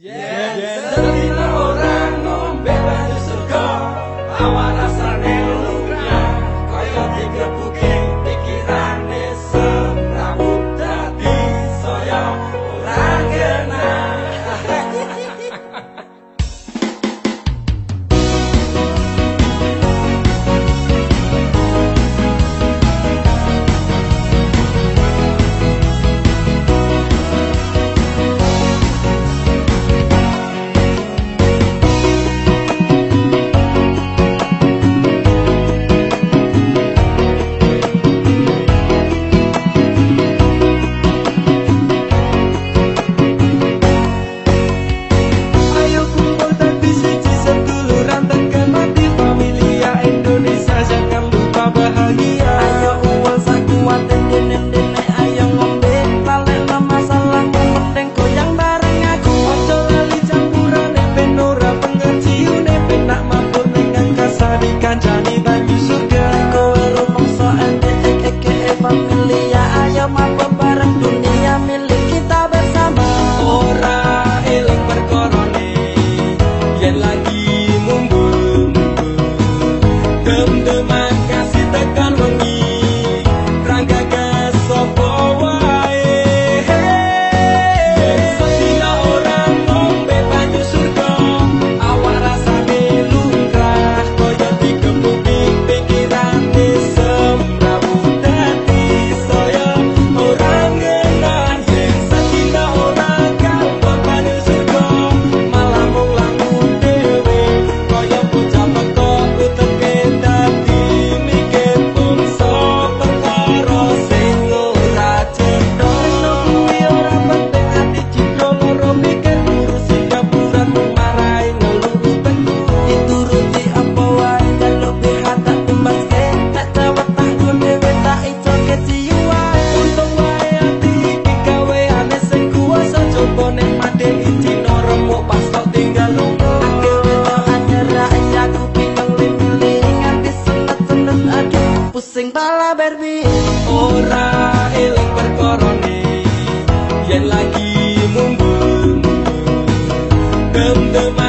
Yes. yes. yes. time is. pusing pala berbi ora eling perkorone yen lagi mumbu dem-deman